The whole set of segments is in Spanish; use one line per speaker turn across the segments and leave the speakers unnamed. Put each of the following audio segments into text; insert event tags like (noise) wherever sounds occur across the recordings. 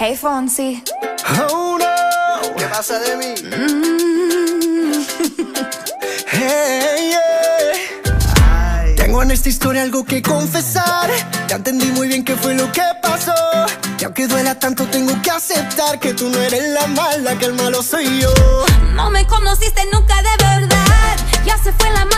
Hey Fonsi.
Oh no.
¿Qué pasa de mí?
Mm. (laughs)
Tengo en esta historia algo que confesar. Ya entendí muy bien qué fue lo que pasó. Y aunque duela tanto, tengo que aceptar que tú no eres la mala, que el malo soy yo.
No me conociste nunca de verdad. Ya se fue la mala.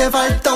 te
faltó.